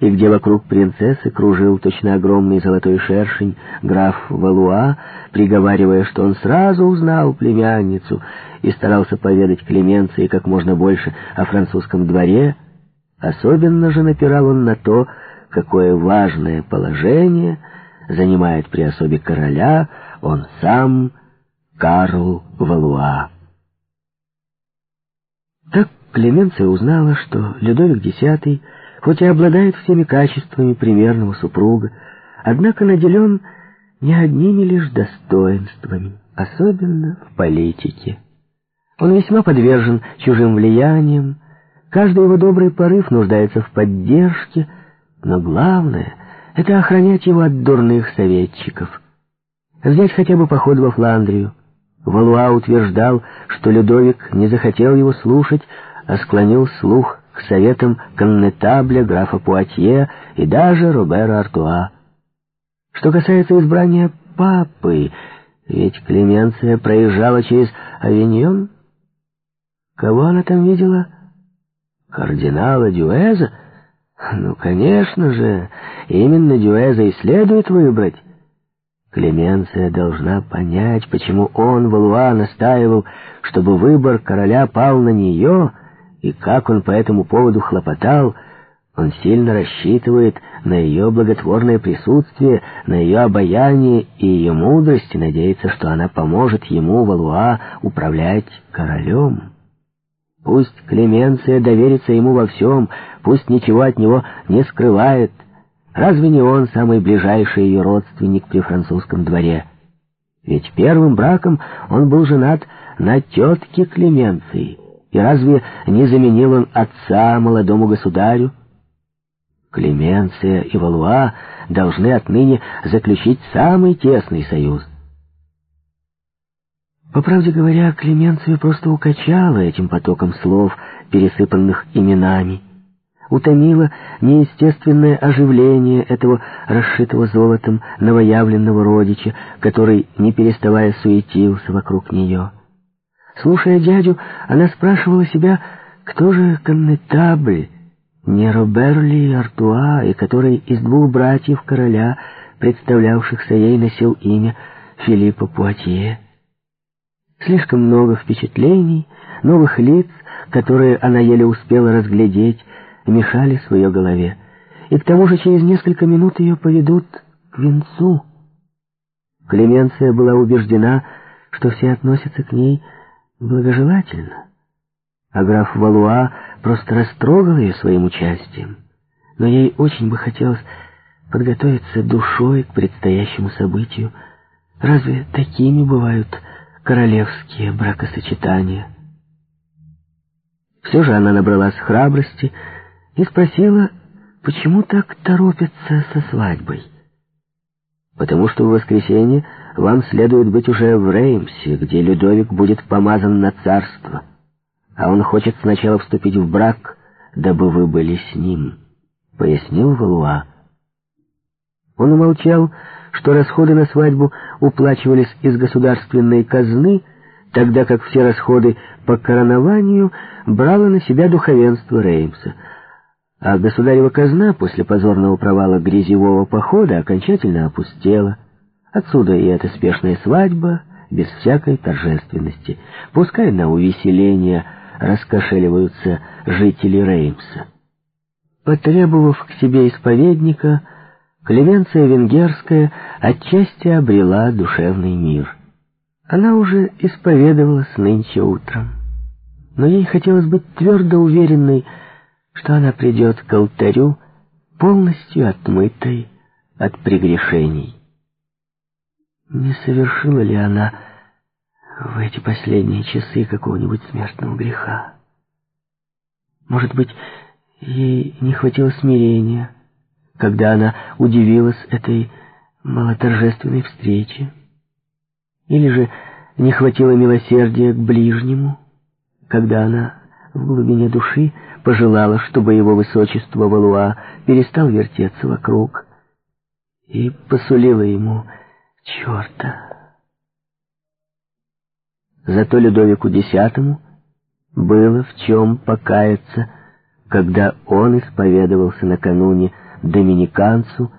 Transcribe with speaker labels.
Speaker 1: и где вокруг принцессы кружил точно огромный золотой шершень граф Валуа, приговаривая, что он сразу узнал племянницу и старался поведать Клеменции как можно больше о французском дворе, особенно же напирал он на то, какое важное положение занимает при особе короля он сам, Карл Валуа. Так Клеменция узнала, что Людовик X хоть и обладает всеми качествами примерного супруга, однако наделен не одними лишь достоинствами, особенно в политике. Он весьма подвержен чужим влияниям, каждый его добрый порыв нуждается в поддержке, но главное — это охранять его от дурных советчиков. Взять хотя бы поход во Фландрию. Валуа утверждал, что Людовик не захотел его слушать, а склонил слух к советам коннетабля, графа Пуатье и даже Робера Артуа. Что касается избрания папы, ведь Клеменция проезжала через Авиньон. Кого она там видела? Кардинала Дюэза? Ну, конечно же, именно Дюэза и следует выбрать. Клеменция должна понять, почему он, Валуа, настаивал, чтобы выбор короля пал на нее — и как он по этому поводу хлопотал, он сильно рассчитывает на ее благотворное присутствие, на ее обаяние и ее мудрость, и надеется, что она поможет ему, Валуа, управлять королем. Пусть Клеменция доверится ему во всем, пусть ничего от него не скрывает. Разве не он самый ближайший ее родственник при французском дворе? Ведь первым браком он был женат на тетке Клеменции — и разве не заменил он отца молодому государю? Клеменция и Валуа должны отныне заключить самый тесный союз. По правде говоря, Клеменцию просто укачала этим потоком слов, пересыпанных именами. Утомило неестественное оживление этого расшитого золотом новоявленного родича, который, не переставая, суетился вокруг нее. Слушая дядю, она спрашивала себя, кто же коннетабль, не Робер Артуа, и который из двух братьев короля, представлявшихся ей, носил имя Филиппа Пуатье. Слишком много впечатлений, новых лиц, которые она еле успела разглядеть, мешали в ее голове. И к тому же через несколько минут ее поведут к венцу. Клеменция была убеждена, что все относятся к ней благожелательно. А граф Валуа просто растрогал ее своим участием. Но ей очень бы хотелось подготовиться душой к предстоящему событию. Разве такими бывают королевские бракосочетания? Все же она набралась храбрости и спросила, почему так торопятся со свадьбой. «Потому что в воскресенье вам следует быть уже в Реймсе, где Людовик будет помазан на царство, а он хочет сначала вступить в брак, дабы вы были с ним», — пояснил Валуа. Он умолчал, что расходы на свадьбу уплачивались из государственной казны, тогда как все расходы по коронованию брало на себя духовенство Реймса, а государева казна после позорного провала грязевого похода окончательно опустела. Отсюда и эта спешная свадьба, без всякой торжественности. Пускай на увеселение раскошеливаются жители Реймса. Потребовав к себе исповедника, Клевенция Венгерская отчасти обрела душевный мир. Она уже исповедовалась нынче утром. Но ей хотелось быть твердо уверенной, что она придет к алтарю полностью отмытой от прегрешений. Не совершила ли она в эти последние часы какого-нибудь смертного греха? Может быть, ей не хватило смирения, когда она удивилась этой малоторжественной встрече? Или же не хватило милосердия к ближнему, когда она в глубине души пожелала, чтобы его высочество Валуа перестал вертеться вокруг и посулила ему черта. Зато Людовику X было в чем покаяться, когда он исповедовался накануне доминиканцу,